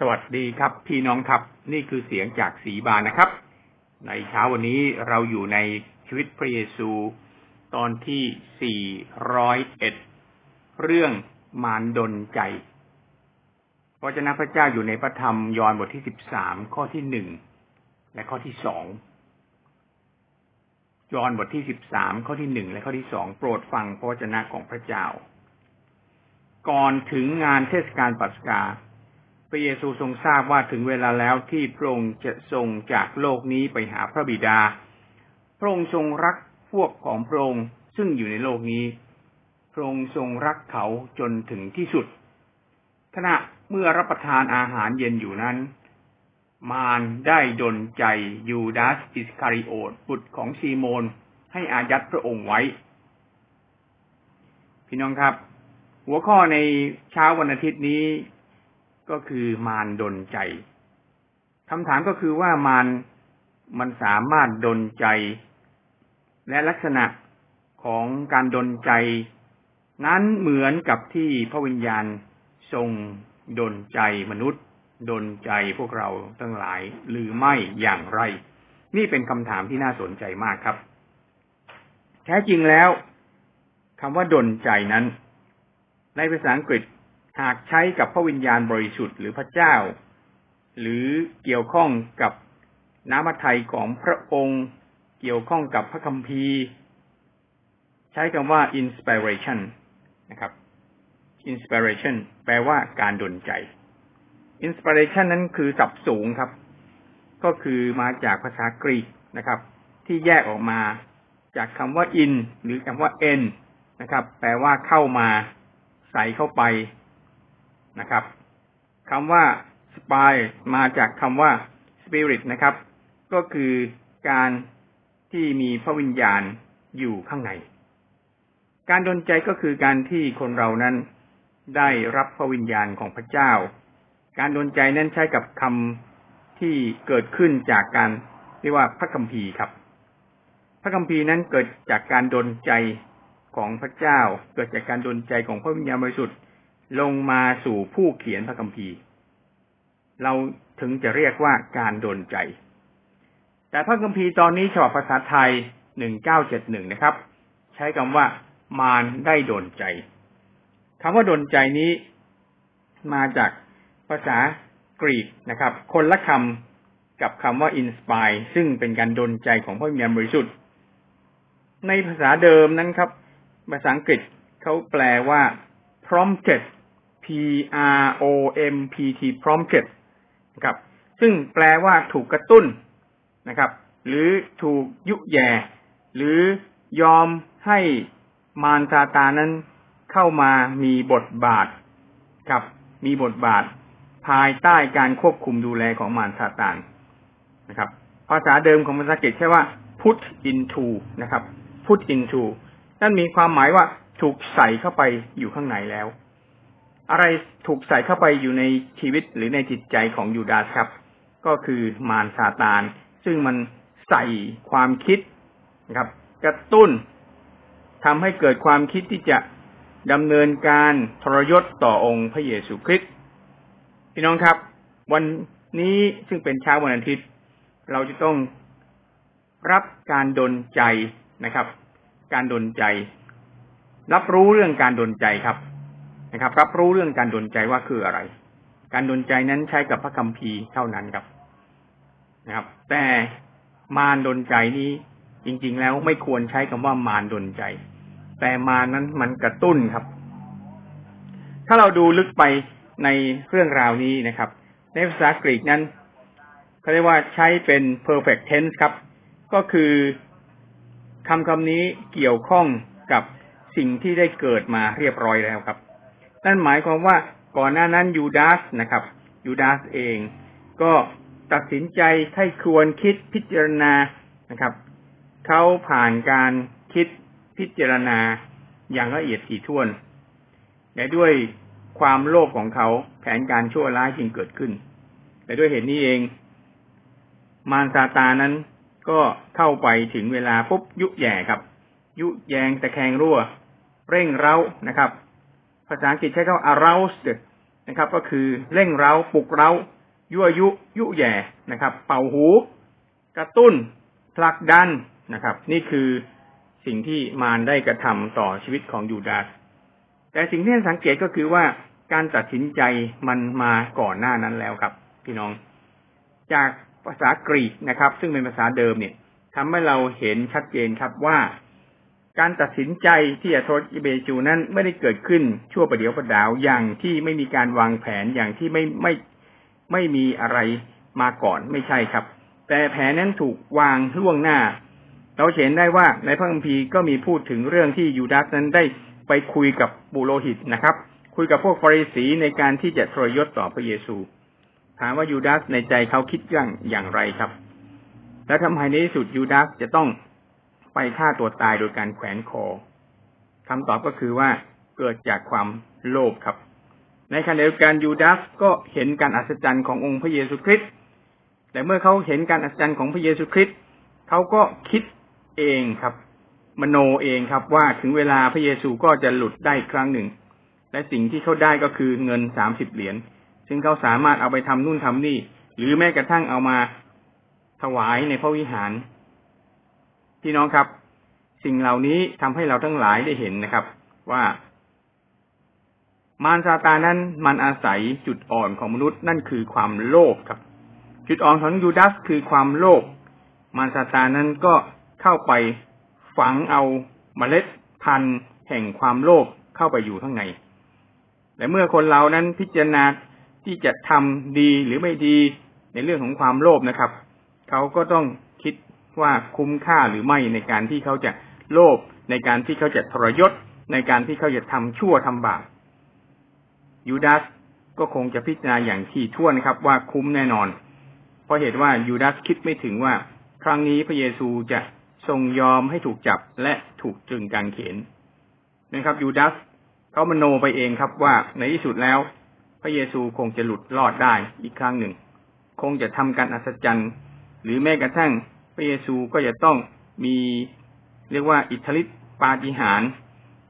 สวัสดีครับ พี่น้องครับ นี่คือเสียงจากสีบานนะครับ ในเช้าวันนี้เราอยู่ในชีวิตพระเยซู ตอนที่ 401 เรื่องมารดนใจพระเจ้าพระเจ้าอยู่ในพระธรรมยอห์นบทที่ 13 ข้อที่หนึ่งและข้อที่สองยอห์นบทที่ 13 ข้อที่หนึ่งและข้อที่สองโปรดฟังพระวจนะของพระเจ้า ก่อนถึงงานเทศกาลปัสกา ระเยซูทรงทราบว่าถึงเวลาแล้วที่พระองค์จะทรงจากโลกนี้ไปหาพระบิดา พระองค์ทรงรักพวกของพระองค์ซึ่งอยู่ในโลกนี้ พระองค์ทรงรักเขาจนถึงที่สุด ขณะเมื่อรับประทานอาหารเย็นอยู่นั้น มารได้ดนใจยูดาสอิสคาริโอตบุตรของซีโมนให้อายัดพระองค์ไว้ พี่น้องครับ หัวข้อในเช้าวันอาทิตย์นี้ ก็คือมารดนใจคำถามก็คือว่ามารมันสามารถดนใจ และลักษณะของการดนใจ นั้นเหมือนกับที่พระวิญญาณทรงดนใจมนุษย์ ดนใจพวกเราทั้งหลายหรือไม่อย่างไร นี่เป็นคำถามที่น่าสนใจมากครับ แท้จริงแล้วคำว่าดนใจนั้น ในภาษาอังกฤษ หากใช้กับพระวิญญาณบริสุทธิ์หรือพระเจ้า หรือเกี่ยวข้องกับน้ำพระทัยของพระองค์ เกี่ยวข้องกับพระคัมภีร์ ใช้คำว่า inspiration นะครับ inspiration แปลว่าการดลใจ inspiration นั้นคือศัพท์สูงครับ ก็คือมาจากภาษากรีกนะครับ ที่แยกออกมาจากคำว่า in หรือคำว่า en นะครับ แปลว่าเข้ามา ใส่เข้าไป นะครับคำว่า spy มาจากคำว่า spirit นะครับ ก็คือการที่มีพระวิญญาณอยู่ข้างใน การดลใจก็คือการที่คนเรานั้นได้รับพระวิญญาณของพระเจ้า การดลใจนั้นใช้กับคำที่เกิดขึ้นจากการเรียกว่าพระคัมภีร์ครับ พระคัมภีร์นั้นเกิดจากการดลใจของพระเจ้า เกิดจากการดลใจของพระวิญญาณบริสุทธิ์ ลงมาสู่ผู้เขียนพระคัมภีร์ เราถึงจะเรียกว่าการดนใจ แต่พระคัมภีร์ตอนนี้ฉบับภาษาไทยหนึ่งเก้าเจ็ดหนึ่งนะครับ ใช้คำว่ามารได้ดนใจคำว่าดนใจนี้มาจากภาษากรีกนะครับ คนละคำกับคำว่า inspire ซึ่งเป็นการดนใจของพระวิญญาณบริสุทธิ์ ในภาษาเดิมนั้นครับ ภาษาอังกฤษเขาแปลว่า prompted P R O M P T prompted นะครับซึ่งแปลว่าถูกกระตุ้นนะครับ หรือถูกยุแย่ หรือยอมให้มารซาตานั้นเข้ามามีบทบาทครับ มีบทบาทภายใต้การควบคุมดูแลของมารซาตานนะครับ ภาษาเดิมของภาษาอังกฤษใช่ว่า put into นะครับ put into นั่นมีความหมายว่า ถูกใส่เข้าไปอยู่ข้างในแล้ว อะไรถูกใส่เข้าไปอยู่ในชีวิตหรือในจิตใจของยูดาสครับ ก็คือมารซาตาน ซึ่งมันใส่ความคิดนะครับ กระตุ้นทำให้เกิดความคิดที่จะดำเนินการทรยศต่อองค์พระเยซูคริสต์พี่น้องครับ วันนี้ซึ่งเป็นเช้าวันอาทิตย์ เราจะต้องรับการดลใจนะครับ การดลใจ รับรู้เรื่องการดนใจครับนะครับ รับรู้เรื่องการดนใจว่าคืออะไร การดนใจนั้นใช้กับพระคัมภีร์เท่านั้นครับนะครับ แต่มารดนใจนี้จริง ๆ แล้วไม่ควรใช้คำว่ามารดนใจ แต่มานั้นมันกระตุ้นครับ ถ้าเราดูลึกไปในเรื่องราวนี้นะครับ ในภาษากรีกนั้นเขาเรียกว่าใช้เป็น perfect tense ครับ ก็คือคำคำนี้เกี่ยวข้องกับ สิ่งที่ได้เกิดมาเรียบร้อยแล้วครับ นั่นหมายความว่าก่อนหน้านั้นยูดาสนะครับยูดาสเองก็ตัดสินใจให้ควรคิดพิจารณานะครับเขาผ่านการคิดพิจารณาอย่างละเอียดถี่ถ้วนแต่ด้วยความโลภของเขาแผนการชั่วร้ายจึงเกิดขึ้น แต่ด้วยเหตุนี้เอง มารซาตานั้นก็เข้าไปถึงเวลาปุ๊บยุแย่ครับ ยุแยงตะแคงรั่ว เร่งเร้านะครับ ภาษาอังกฤษใช้คำว่า aroused นะครับ ก็คือเร่งเร้าปลุกเร้า ยั่วยุ ยุแย่นะครับ เป่าหู กระตุ้นผลักดันนะครับ นี่คือสิ่งที่มารได้กระทำต่อชีวิตของยูดาสแต่สิ่งที่สังเกตก็คือว่าการตัดสินใจมันมาก่อนหน้านั้นแล้วครับ พี่น้อง จากภาษากรีกนะครับ ซึ่งเป็นภาษาเดิมเนี่ยทำให้เราเห็นชัดเจนครับว่า การตัดสินใจที่จะโทษอิเบจูนั้นไม่ได้เกิดขึ้นชั่วประเดี๋ยวประดาวอย่างที่ไม่มีการวางแผนอย่างที่ไม่ไม่ไม่มีอะไรมาก่อนไม่ใช่ครับ แต่แผนนั้นถูกวางล่วงหน้า เราเห็นได้ว่าในพระคัมภีร์ก็มีพูดถึงเรื่องที่ยูดาสนั้นได้ไปคุยกับบุโรหิตนะครับ คุยกับพวกฟาริสีในการที่จะทรยศต่อพระเยซู ถามว่ายูดาสในใจเขาคิดอย่างอย่างไรครับ และทำให้ในที่สุดยูดาสจะต้อง ไปฆ่าตัวตายโดยการแขวนคอคำตอบก็คือว่าเกิดจากความโลภครับ ในขณะเดียวกันยูดาสก็เห็นการอัศจรรย์ขององค์พระเยซูคริสต์แต่เมื่อเขาเห็นการอัศจรรย์ของพระเยซูคริสต์เขาก็คิดเองครับ มโนเองครับว่าถึงเวลาพระเยซูก็จะหลุดได้ครั้งหนึ่ง และสิ่งที่เขาได้ก็คือเงินสามสิบเหรียญซึ่งเขาสามารถเอาไปทำนู่นทำนี่ หรือแม้กระทั่งเอามาถวายในพระวิหาร พี่น้องครับ สิ่งเหล่านี้ทำให้เราทั้งหลายได้เห็นนะครับ ว่ามารซาตานั้นมันอาศัยจุดอ่อนของมนุษย์นั่นคือความโลภครับ จุดอ่อนของยูดาสคือความโลภมารซาตานั้นก็เข้าไปฝังเอาเมล็ดพันธุ์แห่งความโลภเข้าไปอยู่ข้างในแต่เมื่อคนเรานั้นพิจารณาที่จะทำดีหรือไม่ดีในเรื่องของความโลภนะครับ เขาก็ต้อง ว่าคุ้มค่าหรือไม่ในการที่เขาจะโลภในการที่เขาจะทรยศ ในการที่เขาจะทำชั่วทำบาปยูดาสก็คงจะพิจารณาอย่างที่ท่วนครับว่าคุ้มแน่นอน เพราะเหตุว่ายูดาสคิดไม่ถึงว่า ครั้งนี้พระเยซูจะทรงยอมให้ถูกจับและถูกจึงกางเขนนะครับยูดาสเขามโนไปเองครับว่าในที่สุดแล้ว พระเยซูคงจะหลุดรอดได้อีกครั้งหนึ่ง คงจะทำการอัศจรรย์ หรือแม้กระทั่ง พระเยซูก็จะต้องมีเรียกว่าอิทธิฤทธิปาฏิหาริย์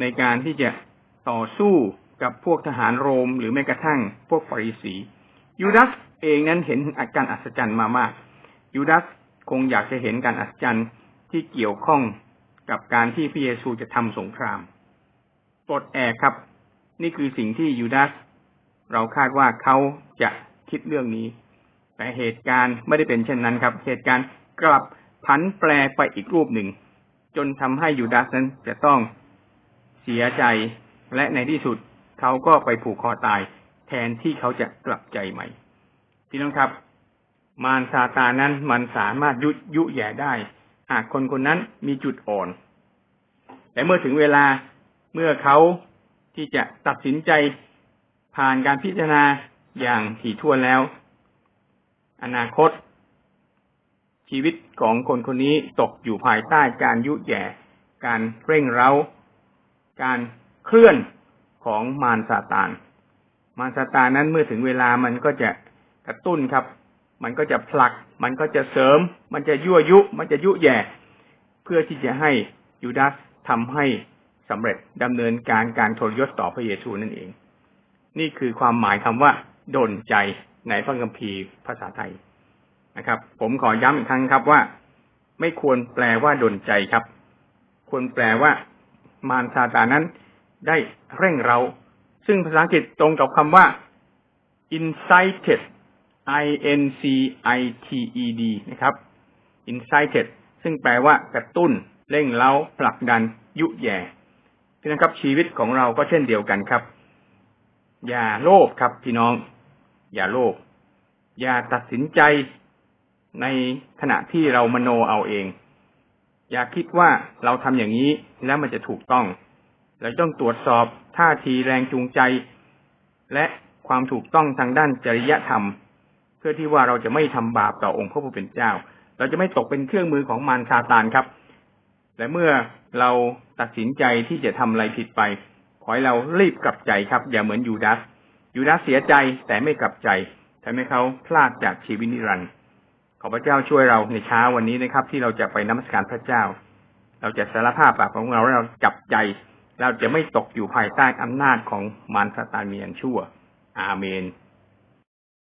ในการที่จะต่อสู้กับพวกทหารโรม หรือแม้กระทั่งพวกฟาริสี ยูดาสเองนั้นเห็นอาการอัศจรรย์มามาก ยูดาสคงอยากจะเห็นการอัศจรรย์ที่เกี่ยวข้องกับการที่พระเยซูจะทำสงครามปลดแอกครับ นี่คือสิ่งที่ยูดาสเราคาดว่าเขาจะคิดเรื่องนี้ แต่เหตุการณ์ไม่ได้เป็นเช่นนั้นครับ เหตุการณ์ กลับผันแปรไปอีกรูปหนึ่ง จนทำให้ยูดาสนั้นจะต้องเสียใจและในที่สุดเขาก็ไปผูกคอตาย แทนที่เขาจะกลับใจใหม่ พี่น้องครับ มารซาตานั้นมันสามารถยุยุแย่ได้ หากคนคนนั้นมีจุดอ่อน แต่เมื่อถึงเวลาเมื่อเขาที่จะตัดสินใจผ่านการพิจารณาอย่างถี่ถ้วนแล้ว อนาคต ชีวิตของคนคนนี้ตกอยู่ภายใต้การยุแย่ การเร่งเร้า การเคลื่อนของมารซาตาน มารซาตานนั้นเมื่อถึงเวลามันก็จะกระตุ้นครับ มันก็จะผลัก มันก็จะเสริม มันจะยั่วยุ มันจะยุแย่ เพื่อที่จะให้ยูดาสทำให้สำเร็จดำเนินการการทรยศต่อพระเยซูนั่นเอง นี่คือความหมายคำว่า ดนใจในพระคัมภีร์ภาษาไทย นะครับ ผมขอย้ำอีกครั้งครับว่า ไม่ควรแปลว่าดนใจครับ ควรแปลว่า มารซาตานั้น ได้เร่งเรา ซึ่งภาษาอังกฤษตรงกับคำว่า incited i n c i t e d นะครับ incited ซึ่งแปลว่ากระตุ้น เร่งเร้าผลักดัน ยุแย่พี่น้องครับ ชีวิตของเราก็เช่นเดียวกันครับ อย่าโลภครับพี่น้อง อย่าโลภอย่าตัดสินใจ ในขณะที่เรามโนเอาเอง อย่าคิดว่าเราทำอย่างนี้แล้วมันจะถูกต้อง เราต้องตรวจสอบท่าทีแรงจูงใจ และความถูกต้องทางด้านจริยธรรม เพื่อที่ว่าเราจะไม่ทำบาปต่อองค์พระผู้เป็นเจ้า เราจะไม่ตกเป็นเครื่องมือของมารซาตานครับ และเมื่อเราตัดสินใจที่จะทำอะไรผิดไป ขอให้เรารีบกลับใจครับ อย่าเหมือนยูดาสยูดาสเสียใจแต่ไม่กลับใจทำให้เขาพลาดจากชีวิตนิรันดร์ ขอพระเจ้าช่วยเราในเช้าวันนี้นะครับ ที่เราจะไปนมัสการพระเจ้า เราจะสารภาพบาปของเราเราจับใจ เราจะไม่ตกอยู่ภายใต้อำนาจของมารซาตานเมียนชั่ว อาเมน